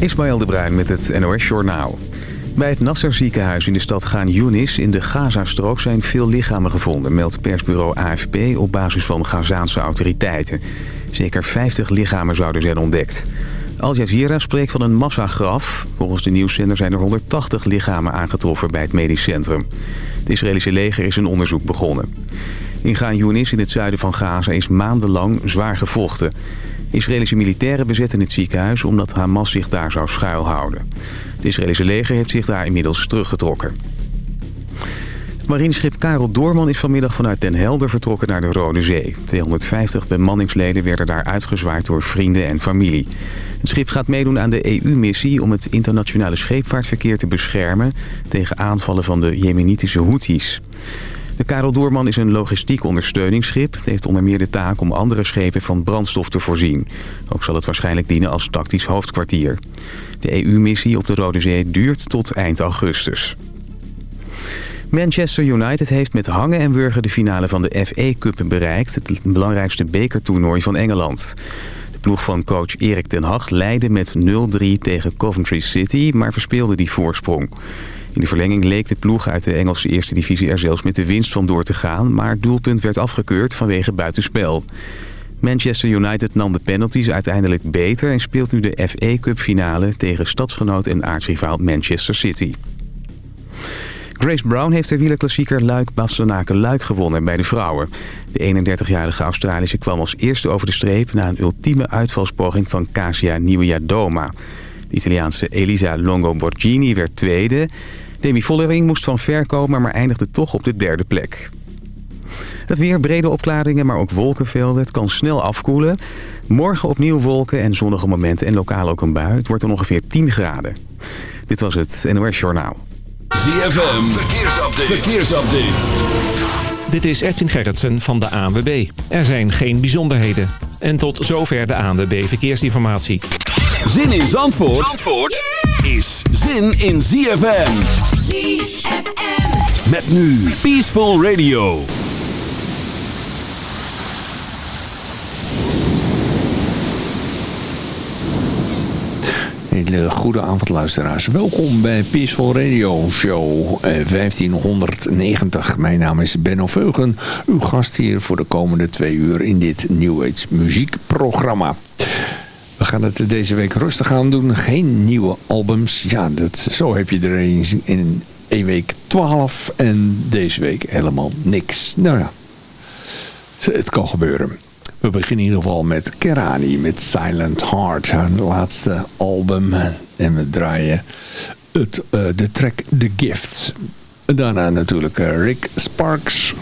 Ismaël de Bruin met het NOS Journaal. Bij het Nasser ziekenhuis in de stad Gaan Yunis in de Gazastrook zijn veel lichamen gevonden, meldt persbureau AFP op basis van Gazaanse autoriteiten. Zeker 50 lichamen zouden zijn ontdekt. Al Jazeera spreekt van een massagraf. Volgens de nieuwszender zijn er 180 lichamen aangetroffen bij het medisch centrum. Het Israëlische leger is een onderzoek begonnen. In Gaan Yunis in het zuiden van Gaza is maandenlang zwaar gevochten. Israëlische militairen bezetten het ziekenhuis omdat Hamas zich daar zou schuilhouden. Het Israëlische leger heeft zich daar inmiddels teruggetrokken. Het marineschip Karel Doorman is vanmiddag vanuit Den Helder vertrokken naar de Rode Zee. 250 bemanningsleden werden daar uitgezwaaid door vrienden en familie. Het schip gaat meedoen aan de EU-missie om het internationale scheepvaartverkeer te beschermen... tegen aanvallen van de jemenitische Houthis. De Karel Doorman is een logistiek ondersteuningsschip. Het heeft onder meer de taak om andere schepen van brandstof te voorzien. Ook zal het waarschijnlijk dienen als tactisch hoofdkwartier. De EU-missie op de Rode Zee duurt tot eind augustus. Manchester United heeft met hangen en wurgen de finale van de FA Cup bereikt. Het belangrijkste bekertoernooi van Engeland. De ploeg van coach Erik ten Hag leidde met 0-3 tegen Coventry City, maar verspeelde die voorsprong. In de verlenging leek de ploeg uit de Engelse eerste divisie er zelfs met de winst van door te gaan... maar het doelpunt werd afgekeurd vanwege buitenspel. Manchester United nam de penalties uiteindelijk beter... en speelt nu de FA Cup finale tegen stadsgenoot en aartsrivaal Manchester City. Grace Brown heeft de wielerklassieker Luik-Bastenaken-Luik gewonnen bij de vrouwen. De 31-jarige Australische kwam als eerste over de streep... na een ultieme uitvalspoging van Kasia Nieuwjadoma... De Italiaanse Elisa Longo Borgini werd tweede. Demi Vollering moest van ver komen, maar eindigde toch op de derde plek. Het weer, brede opklaringen, maar ook wolkenvelden. Het kan snel afkoelen. Morgen opnieuw wolken en zonnige momenten en lokaal ook een bui. Het wordt dan ongeveer 10 graden. Dit was het NOS Journaal. ZFM, verkeersupdate. verkeersupdate. Dit is Edwin Gerritsen van de ANWB. Er zijn geen bijzonderheden. En tot zover de ANWB Verkeersinformatie. Zin in Zandvoort, Zandvoort is zin in ZFM. ZFM. Met nu Peaceful Radio. Hele goede avond luisteraars. Welkom bij Peaceful Radio Show 1590. Mijn naam is Benno Veugen, uw gast hier voor de komende twee uur in dit New Age muziekprogramma. We gaan het deze week rustig aan doen. Geen nieuwe albums. Ja, dat, zo heb je er eens in één week 12 en deze week helemaal niks. Nou ja, het kan gebeuren. We beginnen in ieder geval met Kerani, met Silent Heart, hun laatste album. En we draaien het, uh, de track The Gift. Daarna natuurlijk uh, Rick Sparks.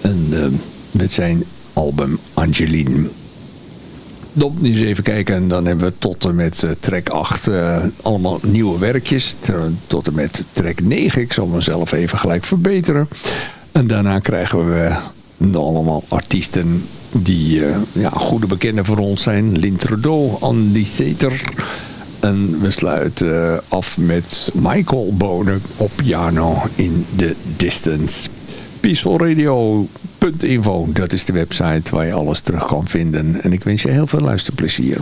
En, uh, met zijn album Angeline. Dan eens even kijken. En dan hebben we tot en met track 8 allemaal nieuwe werkjes. Tot en met track 9. Ik zal mezelf even gelijk verbeteren. En daarna krijgen we allemaal artiesten die ja, goede bekenden voor ons zijn. Lynn Trudeau, Andy Seter. En we sluiten af met Michael Bonen op piano in The Distance. Peacefulradio.info, dat is de website waar je alles terug kan vinden. En ik wens je heel veel luisterplezier.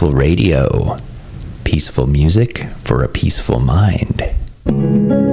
Peaceful Radio. Peaceful music for a peaceful mind.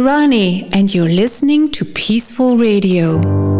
Kirani, and you're listening to Peaceful Radio.